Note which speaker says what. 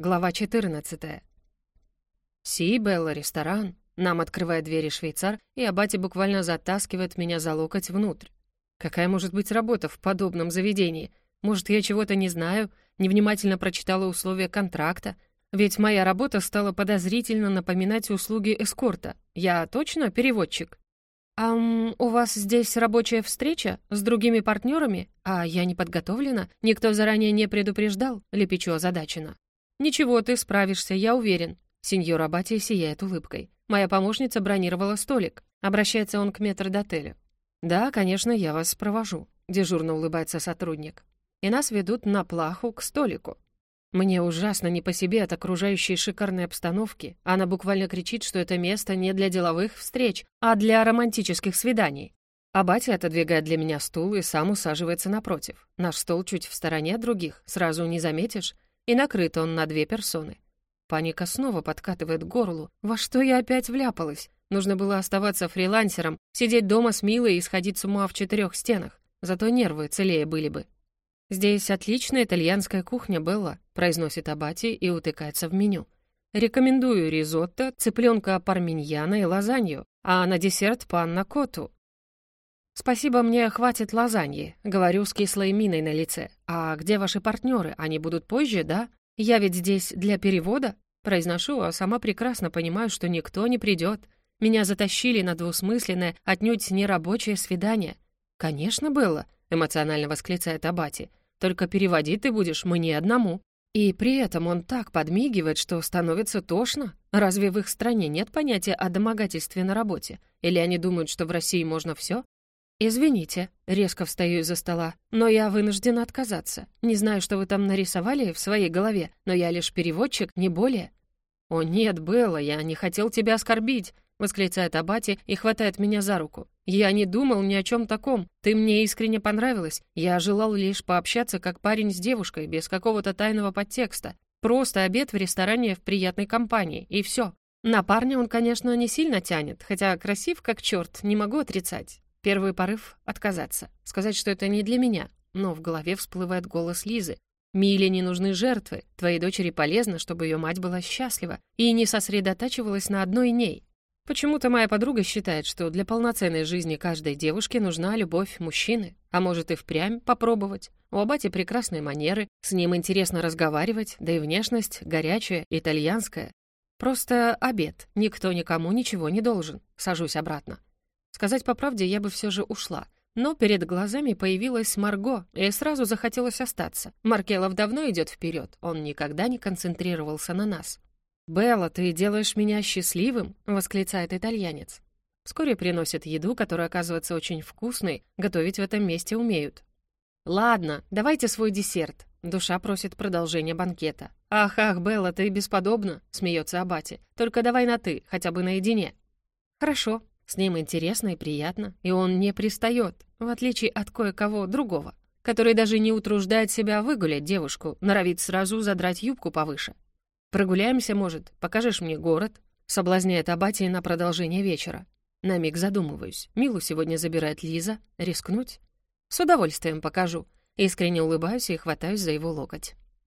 Speaker 1: Глава 14. «Си, Белла, ресторан». Нам открывает двери швейцар, и Абати буквально затаскивает меня за локоть внутрь. Какая может быть работа в подобном заведении? Может, я чего-то не знаю, невнимательно прочитала условия контракта? Ведь моя работа стала подозрительно напоминать услуги эскорта. Я точно переводчик? «Ам, у вас здесь рабочая встреча с другими партнерами? А я не подготовлена? Никто заранее не предупреждал?» — лепечу озадачена. «Ничего, ты справишься, я уверен». Сеньор Абати сияет улыбкой. «Моя помощница бронировала столик». Обращается он к метрдотелю. «Да, конечно, я вас провожу», — дежурно улыбается сотрудник. «И нас ведут на плаху к столику. Мне ужасно не по себе от окружающей шикарной обстановки. Она буквально кричит, что это место не для деловых встреч, а для романтических свиданий. А отодвигает для меня стул и сам усаживается напротив. Наш стол чуть в стороне от других, сразу не заметишь и накрыт он на две персоны. Паника снова подкатывает горлу. Во что я опять вляпалась? Нужно было оставаться фрилансером, сидеть дома с Милой и сходить с ума в четырех стенах. Зато нервы целее были бы. «Здесь отличная итальянская кухня, Белла», — произносит Абати и утыкается в меню. «Рекомендую ризотто, цыпленка парминьяна и лазанью, а на десерт панна коту. «Спасибо, мне хватит лазаньи», — говорю с кислой миной на лице. «А где ваши партнеры? Они будут позже, да? Я ведь здесь для перевода?» Произношу, а сама прекрасно понимаю, что никто не придет. Меня затащили на двусмысленное, отнюдь нерабочее свидание. «Конечно, было», — эмоционально восклицает Абати. «Только переводить ты будешь мне одному». И при этом он так подмигивает, что становится тошно. Разве в их стране нет понятия о домогательстве на работе? Или они думают, что в России можно все? «Извините», — резко встаю из-за стола, «но я вынуждена отказаться. Не знаю, что вы там нарисовали в своей голове, но я лишь переводчик, не более». «О нет, Белла, я не хотел тебя оскорбить», — восклицает Абати и хватает меня за руку. «Я не думал ни о чем таком. Ты мне искренне понравилась. Я желал лишь пообщаться как парень с девушкой, без какого-то тайного подтекста. Просто обед в ресторане в приятной компании, и все. На парня он, конечно, не сильно тянет, хотя красив как черт, не могу отрицать. Первый порыв — отказаться, сказать, что это не для меня, но в голове всплывает голос Лизы. «Миле не нужны жертвы, твоей дочери полезно, чтобы ее мать была счастлива и не сосредотачивалась на одной ней». Почему-то моя подруга считает, что для полноценной жизни каждой девушки нужна любовь мужчины, а может и впрямь попробовать. У Абати прекрасные манеры, с ним интересно разговаривать, да и внешность горячая, итальянская. Просто обед, никто никому ничего не должен. Сажусь обратно. Сказать по правде, я бы все же ушла. Но перед глазами появилась Марго, и сразу захотелось остаться. Маркелов давно идет вперед, он никогда не концентрировался на нас. «Белла, ты делаешь меня счастливым!» — восклицает итальянец. Вскоре приносят еду, которая оказывается очень вкусной, готовить в этом месте умеют. «Ладно, давайте свой десерт», — душа просит продолжения банкета. «Ах, ах, Белла, ты бесподобна», — смеется Абати. «Только давай на «ты», хотя бы наедине». «Хорошо», с ним интересно и приятно, и он не пристает, в отличие от кое-кого другого, который даже не утруждает себя выгулять девушку, норовит сразу задрать юбку повыше. «Прогуляемся, может, покажешь мне город?» Соблазняет Абатия на продолжение вечера. На миг задумываюсь. Милу сегодня забирает Лиза. Рискнуть? С удовольствием покажу. Искренне улыбаюсь и хватаюсь за его локоть.